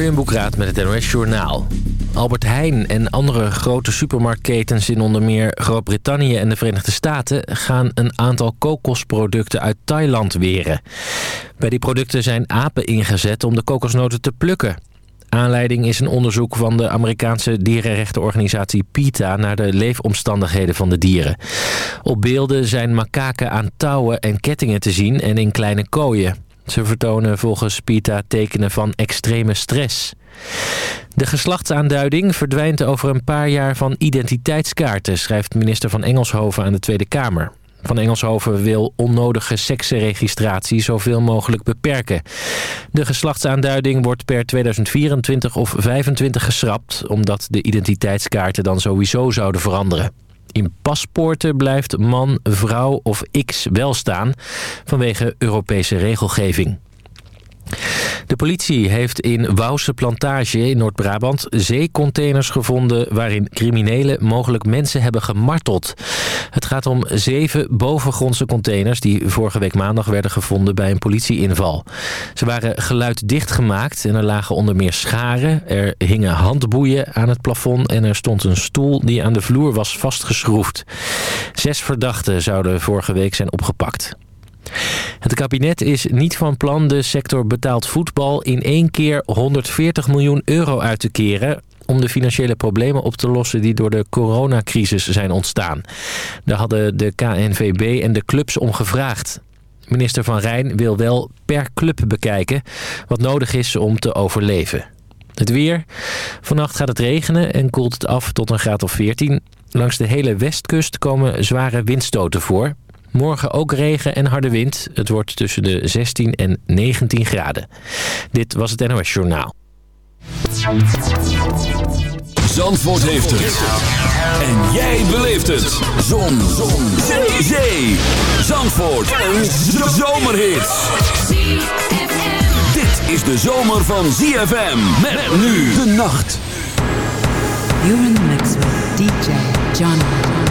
Jurjen Boekraat met het NOS Journaal. Albert Heijn en andere grote supermarktketens in onder meer Groot-Brittannië en de Verenigde Staten... gaan een aantal kokosproducten uit Thailand weren. Bij die producten zijn apen ingezet om de kokosnoten te plukken. Aanleiding is een onderzoek van de Amerikaanse dierenrechtenorganisatie PETA... naar de leefomstandigheden van de dieren. Op beelden zijn makaken aan touwen en kettingen te zien en in kleine kooien. Ze vertonen volgens PETA tekenen van extreme stress. De geslachtsaanduiding verdwijnt over een paar jaar van identiteitskaarten... schrijft minister van Engelshoven aan de Tweede Kamer. Van Engelshoven wil onnodige seksenregistratie zoveel mogelijk beperken. De geslachtsaanduiding wordt per 2024 of 2025 geschrapt... omdat de identiteitskaarten dan sowieso zouden veranderen. In paspoorten blijft man, vrouw of X wel staan vanwege Europese regelgeving. De politie heeft in Wouwse Plantage in Noord-Brabant zeecontainers gevonden... waarin criminelen mogelijk mensen hebben gemarteld. Het gaat om zeven bovengrondse containers... die vorige week maandag werden gevonden bij een politieinval. Ze waren geluiddicht gemaakt en er lagen onder meer scharen. Er hingen handboeien aan het plafond... en er stond een stoel die aan de vloer was vastgeschroefd. Zes verdachten zouden vorige week zijn opgepakt. Het kabinet is niet van plan de sector betaald voetbal in één keer 140 miljoen euro uit te keren om de financiële problemen op te lossen die door de coronacrisis zijn ontstaan. Daar hadden de KNVB en de clubs om gevraagd. Minister Van Rijn wil wel per club bekijken wat nodig is om te overleven. Het weer. Vannacht gaat het regenen en koelt het af tot een graad of 14. Langs de hele westkust komen zware windstoten voor. Morgen ook regen en harde wind. Het wordt tussen de 16 en 19 graden. Dit was het NOS Journaal. Zandvoort heeft het. En jij beleeft het. Zon. Zon. Zee. Zee. Zandvoort. Een zomerhit. Dit is de zomer van ZFM. Met nu de nacht. You're in the mix with DJ Johnny.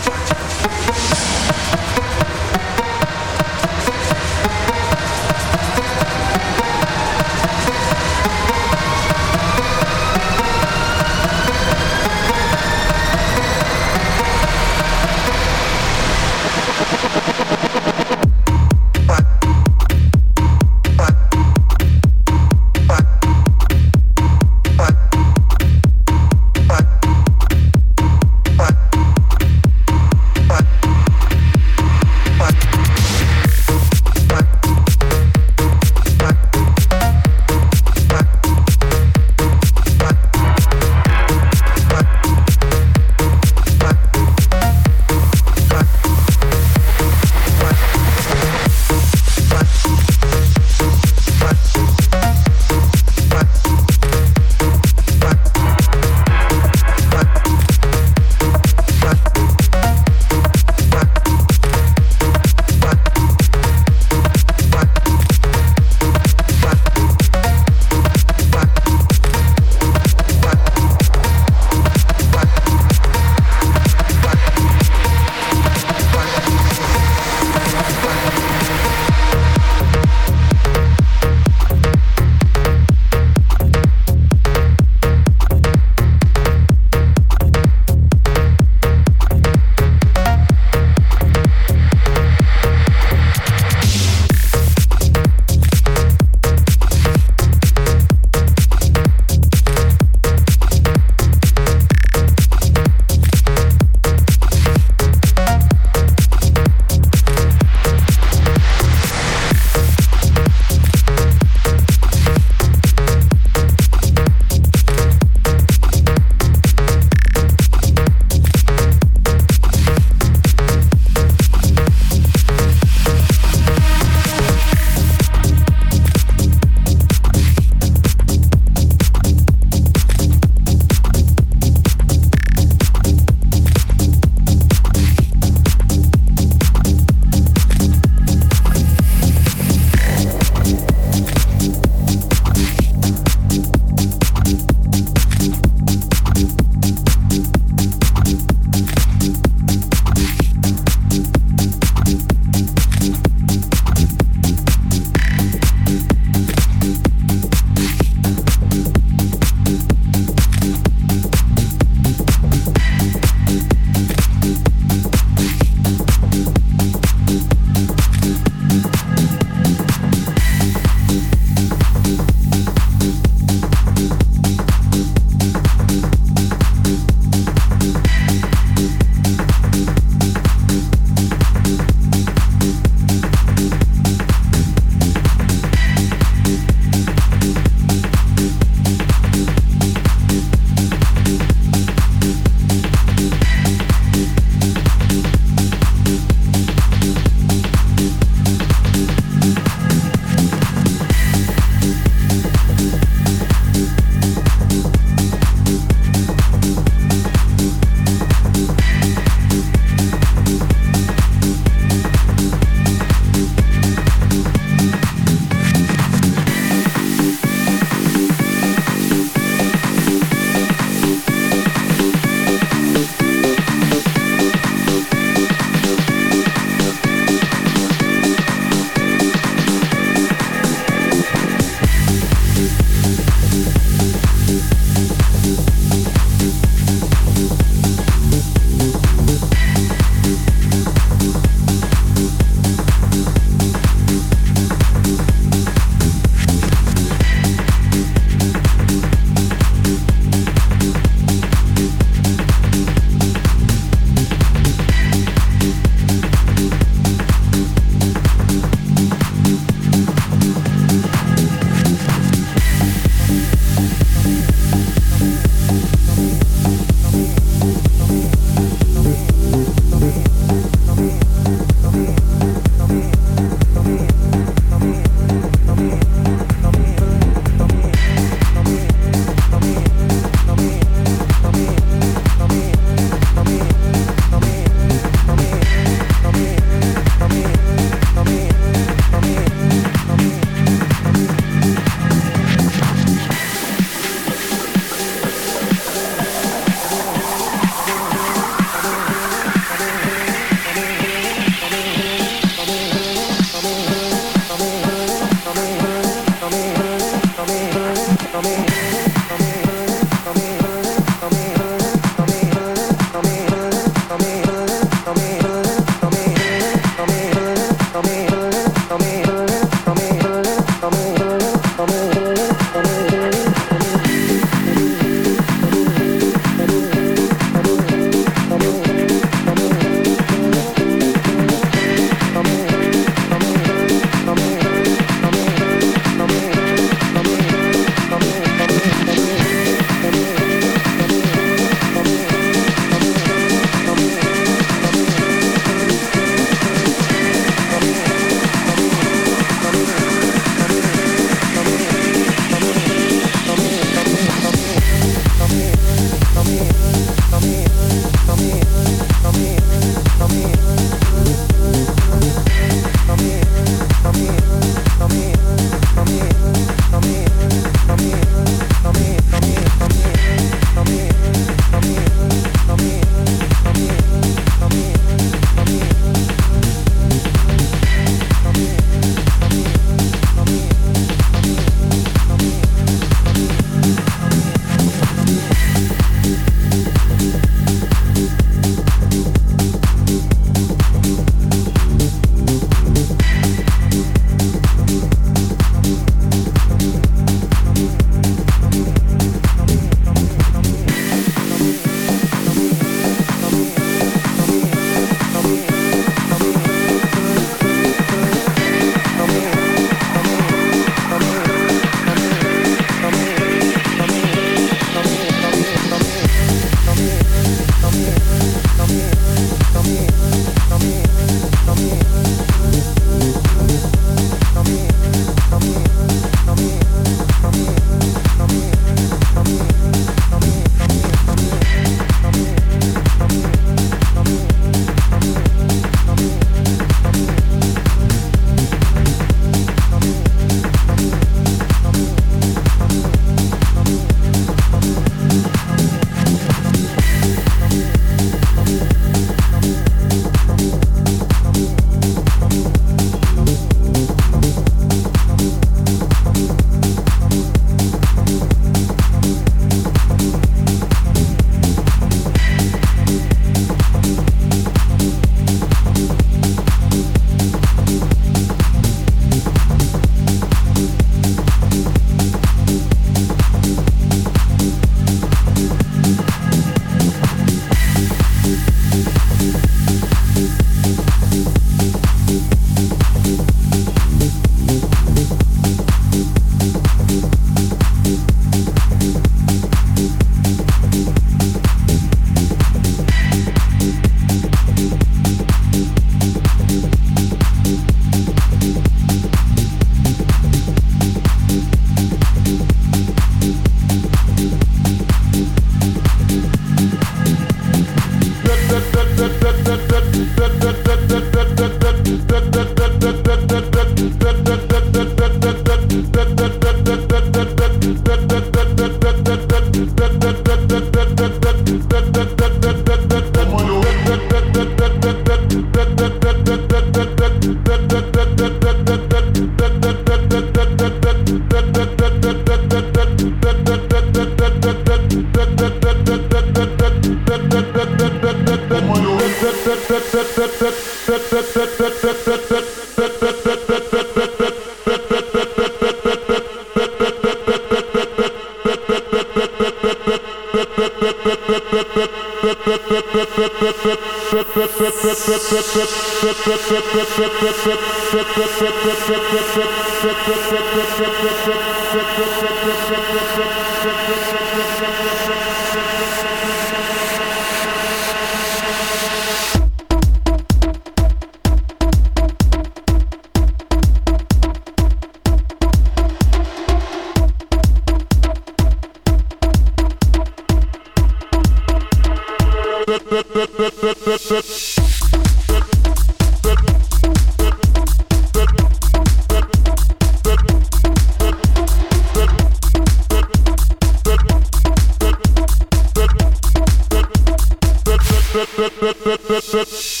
set.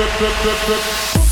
Trip, Trip, Trip, Trip.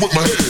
With my head.